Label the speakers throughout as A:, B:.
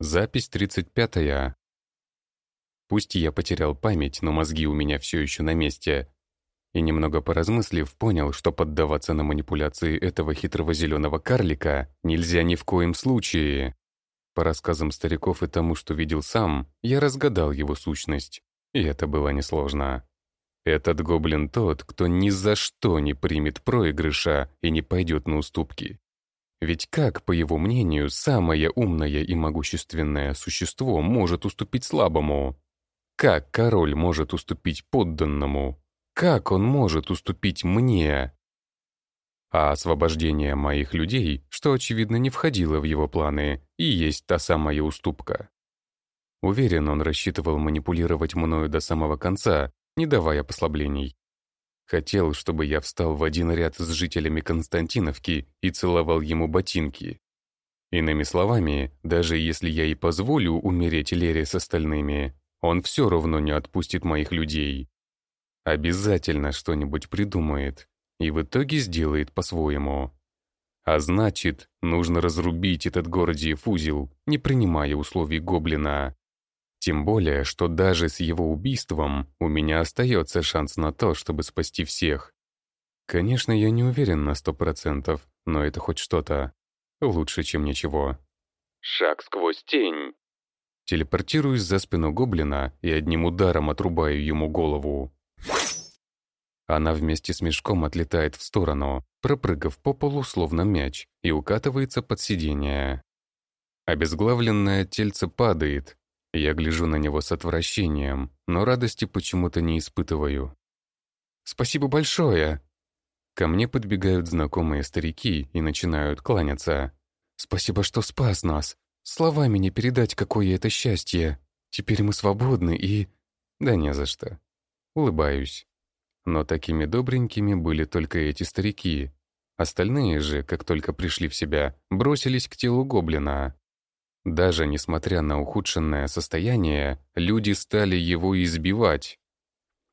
A: Запись 35-я. Пусть я потерял память, но мозги у меня все еще на месте. И немного поразмыслив, понял, что поддаваться на манипуляции этого хитрого зеленого карлика нельзя ни в коем случае. По рассказам стариков и тому, что видел сам, я разгадал его сущность. И это было несложно. Этот гоблин тот, кто ни за что не примет проигрыша и не пойдет на уступки. Ведь как, по его мнению, самое умное и могущественное существо может уступить слабому? Как король может уступить подданному? Как он может уступить мне? А освобождение моих людей, что очевидно не входило в его планы, и есть та самая уступка. Уверен, он рассчитывал манипулировать мною до самого конца, не давая послаблений. Хотел, чтобы я встал в один ряд с жителями Константиновки и целовал ему ботинки. Иными словами, даже если я и позволю умереть Лере с остальными, он все равно не отпустит моих людей. Обязательно что-нибудь придумает и в итоге сделает по-своему. А значит, нужно разрубить этот Гордиев узел, не принимая условий Гоблина. Тем более, что даже с его убийством у меня остается шанс на то, чтобы спасти всех. Конечно, я не уверен на сто процентов, но это хоть что-то. Лучше, чем ничего. Шаг сквозь тень. Телепортируюсь за спину гоблина и одним ударом отрубаю ему голову. Она вместе с мешком отлетает в сторону, пропрыгав по полу словно мяч, и укатывается под сиденье. Обезглавленное тельце падает, я гляжу на него с отвращением, но радости почему-то не испытываю. «Спасибо большое!» Ко мне подбегают знакомые старики и начинают кланяться. «Спасибо, что спас нас! Словами не передать, какое это счастье! Теперь мы свободны и...» «Да не за что!» Улыбаюсь. Но такими добренькими были только эти старики. Остальные же, как только пришли в себя, бросились к телу гоблина. Даже несмотря на ухудшенное состояние, люди стали его избивать.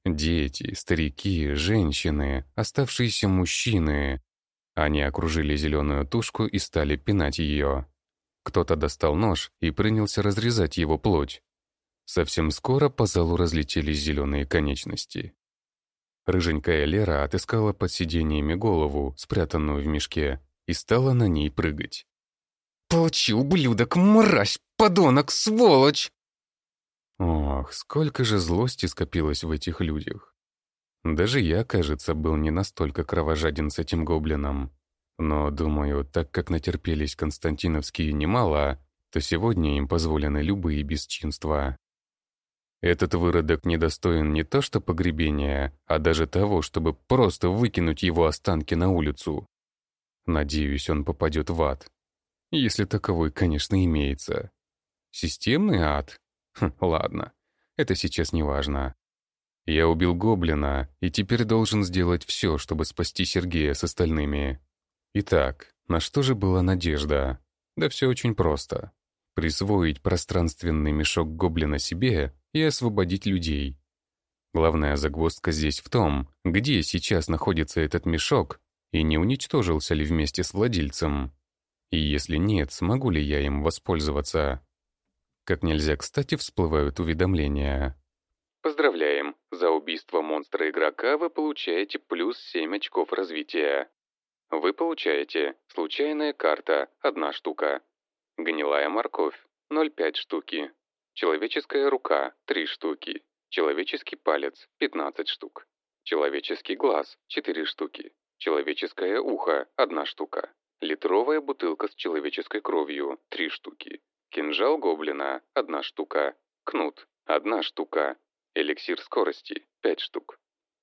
A: Дети, старики, женщины, оставшиеся мужчины. Они окружили зеленую тушку и стали пинать ее. Кто-то достал нож и принялся разрезать его плоть. Совсем скоро по залу разлетелись зеленые конечности. Рыженькая Лера отыскала под сиденьями голову, спрятанную в мешке, и стала на ней прыгать.
B: Получи, ублюдок, мразь, подонок, сволочь!»
A: Ох, сколько же злости скопилось в этих людях. Даже я, кажется, был не настолько кровожаден с этим гоблином. Но, думаю, так как натерпелись константиновские немало, то сегодня им позволены любые бесчинства. Этот выродок недостоин не то что погребения, а даже того, чтобы просто выкинуть его останки на улицу. Надеюсь, он попадет в ад. Если таковой, конечно, имеется. Системный ад? Хм, ладно, это сейчас не важно. Я убил гоблина и теперь должен сделать все, чтобы спасти Сергея с остальными. Итак, на что же была надежда? Да все очень просто. Присвоить пространственный мешок гоблина себе и освободить людей. Главная загвоздка здесь в том, где сейчас находится этот мешок и не уничтожился ли вместе с владельцем. И если нет, смогу ли я им воспользоваться? Как нельзя кстати всплывают уведомления. Поздравляем! За убийство монстра-игрока вы получаете плюс 7 очков развития. Вы получаете случайная карта – одна штука. Гнилая морковь – 0,5 штуки. Человеческая рука – 3 штуки. Человеческий палец – 15 штук. Человеческий глаз – 4 штуки. Человеческое ухо – 1 штука. Литровая бутылка с человеческой кровью – три штуки. Кинжал гоблина – одна штука. Кнут – одна штука. Эликсир скорости – пять штук.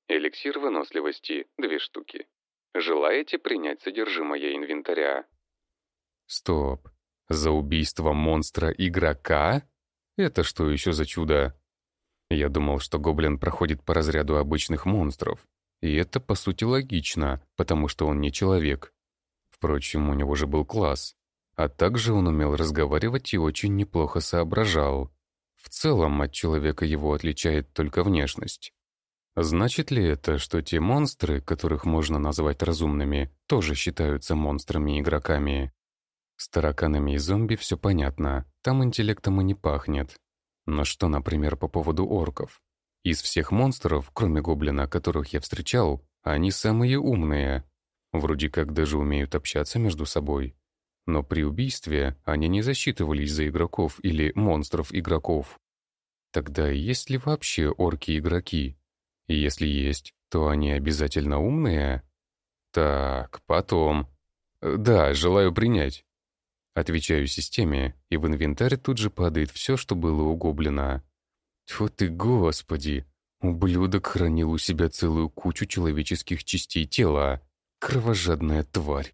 A: Эликсир выносливости – две штуки. Желаете принять содержимое инвентаря? Стоп. За убийство монстра-игрока? Это что еще за чудо? Я думал, что гоблин проходит по разряду обычных монстров. И это, по сути, логично, потому что он не человек. Впрочем, у него же был класс. А также он умел разговаривать и очень неплохо соображал. В целом, от человека его отличает только внешность. Значит ли это, что те монстры, которых можно назвать разумными, тоже считаются монстрами-игроками? С тараканами и зомби все понятно, там интеллектом и не пахнет. Но что, например, по поводу орков? Из всех монстров, кроме гоблина, которых я встречал, они самые умные. Вроде как даже умеют общаться между собой. Но при убийстве они не засчитывались за игроков или монстров-игроков. Тогда есть ли вообще орки-игроки? Если есть, то они обязательно умные? Так, потом. Да, желаю принять. Отвечаю системе, и в инвентарь тут же падает все, что было у гоблина. Тьфу ты, господи! Ублюдок хранил у себя целую кучу человеческих частей тела. Кровожадная тварь.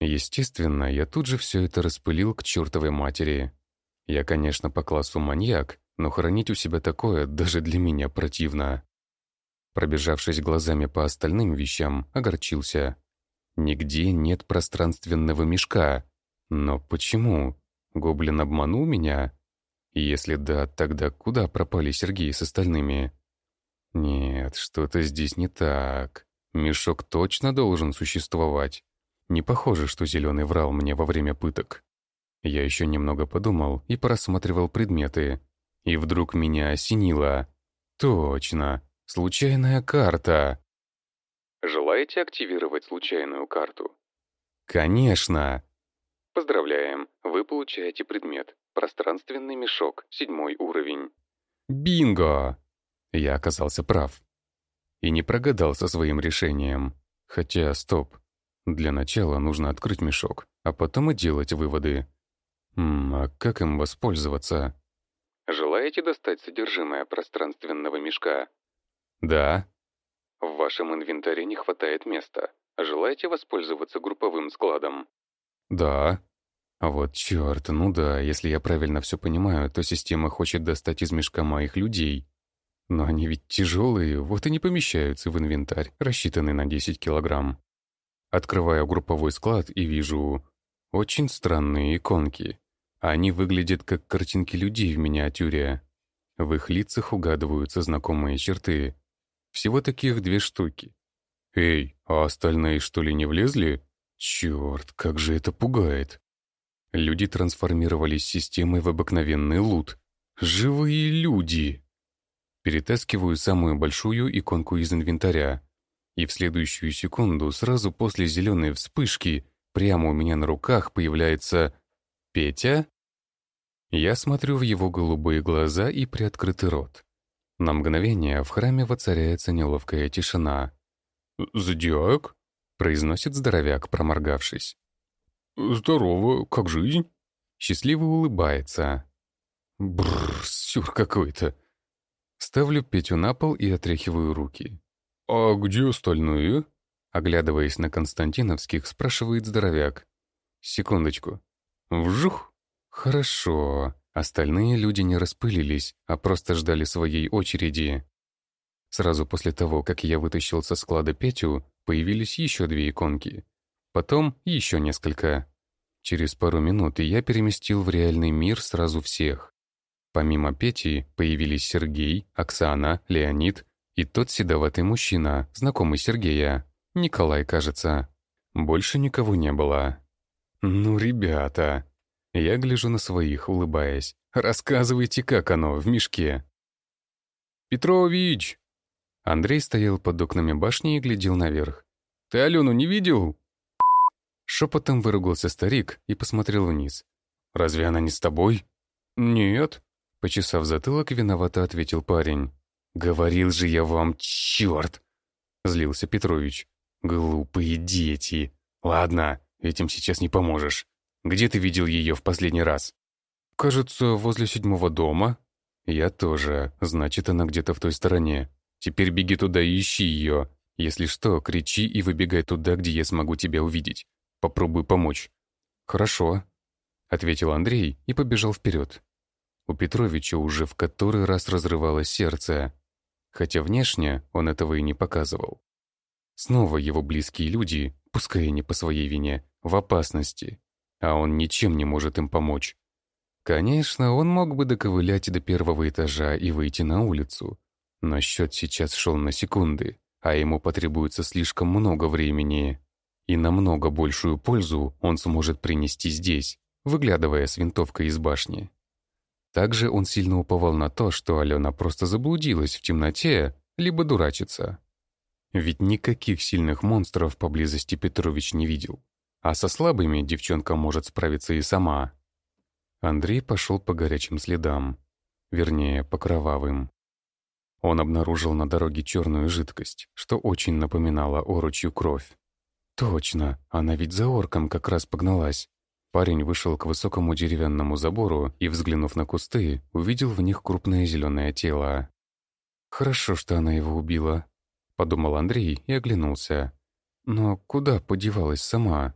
A: Естественно, я тут же все это распылил к чертовой матери. Я, конечно, по классу маньяк, но хранить у себя такое даже для меня противно. Пробежавшись глазами по остальным вещам, огорчился. Нигде нет пространственного мешка. Но почему? Гоблин обманул меня? Если да, тогда куда пропали Сергей с остальными? Нет, что-то здесь не так. Мешок точно должен существовать. Не похоже, что Зеленый врал мне во время пыток. Я еще немного подумал и просматривал предметы. И вдруг меня осенило. Точно, случайная карта. Желаете активировать случайную карту? Конечно. Поздравляем, вы получаете предмет. Пространственный мешок, седьмой уровень. Бинго! Я оказался прав. И не прогадал со своим решением. Хотя, стоп. Для начала нужно открыть мешок, а потом и делать выводы. М а как им воспользоваться? Желаете достать содержимое пространственного мешка? Да. В вашем инвентаре не хватает места. Желаете воспользоваться групповым складом? Да. А вот черт, ну да, если я правильно все понимаю, то система хочет достать из мешка моих людей. Но они ведь тяжелые, вот и не помещаются в инвентарь, рассчитанный на 10 килограмм. Открываю групповой склад и вижу очень странные иконки. Они выглядят как картинки людей в миниатюре. В их лицах угадываются знакомые черты. Всего таких две штуки. Эй, а остальные что ли не влезли? Черт, как же это пугает. Люди трансформировались системой в обыкновенный лут. Живые люди! Перетаскиваю самую большую иконку из инвентаря и в следующую секунду, сразу после зеленой вспышки, прямо у меня на руках появляется Петя. Я смотрю в его голубые глаза и приоткрытый рот. На мгновение в храме воцаряется неловкая тишина. «Зодиак?» — произносит здоровяк, проморгавшись. «Здорово, как жизнь?» Счастливо улыбается. Бррр, сюр какой-то. Ставлю Петю на пол и отряхиваю руки. «А где остальные?» Оглядываясь на Константиновских, спрашивает здоровяк. «Секундочку. Вжух! Хорошо. Остальные люди не распылились, а просто ждали своей очереди. Сразу после того, как я вытащил со склада Петю, появились еще две иконки. Потом еще несколько. Через пару минут я переместил в реальный мир сразу всех. Помимо Пети появились Сергей, Оксана, Леонид и тот седоватый мужчина, знакомый Сергея. Николай, кажется. Больше никого не было. «Ну, ребята...» Я гляжу на своих, улыбаясь. «Рассказывайте, как оно в мешке». «Петрович!» Андрей стоял под окнами башни и глядел наверх. «Ты Алену не видел?» Шепотом выругался старик и посмотрел вниз. «Разве она не с тобой?» «Нет», — почесав затылок, виновато ответил парень. «Говорил же я вам, черт!» — злился Петрович. «Глупые дети! Ладно, этим сейчас не поможешь. Где ты видел ее в последний раз?» «Кажется, возле седьмого дома». «Я тоже. Значит, она где-то в той стороне. Теперь беги туда и ищи ее. Если что, кричи и выбегай туда, где я смогу тебя увидеть. Попробуй помочь». «Хорошо», — ответил Андрей и побежал вперед. У Петровича уже в который раз разрывалось сердце хотя внешне он этого и не показывал. Снова его близкие люди, пускай и не по своей вине, в опасности, а он ничем не может им помочь. Конечно, он мог бы доковылять до первого этажа и выйти на улицу, но счет сейчас шел на секунды, а ему потребуется слишком много времени. И намного большую пользу он сможет принести здесь, выглядывая с винтовкой из башни. Также он сильно уповал на то, что Алена просто заблудилась в темноте, либо дурачится. Ведь никаких сильных монстров поблизости Петрович не видел. А со слабыми девчонка может справиться и сама. Андрей пошел по горячим следам. Вернее, по кровавым. Он обнаружил на дороге черную жидкость, что очень напоминало оручью кровь. Точно, она ведь за орком как раз погналась. Парень вышел к высокому деревянному забору и, взглянув на кусты, увидел в них крупное зеленое тело. «Хорошо, что она его убила», — подумал Андрей и оглянулся. «Но куда подевалась сама?»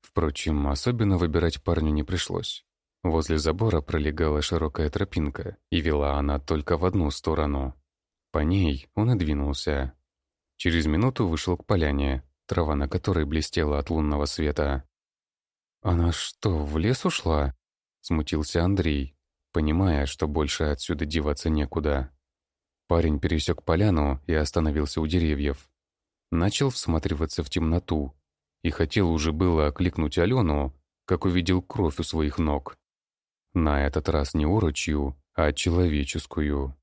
A: Впрочем, особенно выбирать парню не пришлось. Возле забора пролегала широкая тропинка, и вела она только в одну сторону. По ней он и двинулся. Через минуту вышел к поляне, трава на которой блестела от лунного света. «Она что, в лес ушла?» — смутился Андрей, понимая, что больше отсюда деваться некуда. Парень пересек поляну и остановился у деревьев. Начал всматриваться в темноту и хотел уже было окликнуть Алену, как увидел кровь у своих ног. На этот раз не урочью, а человеческую.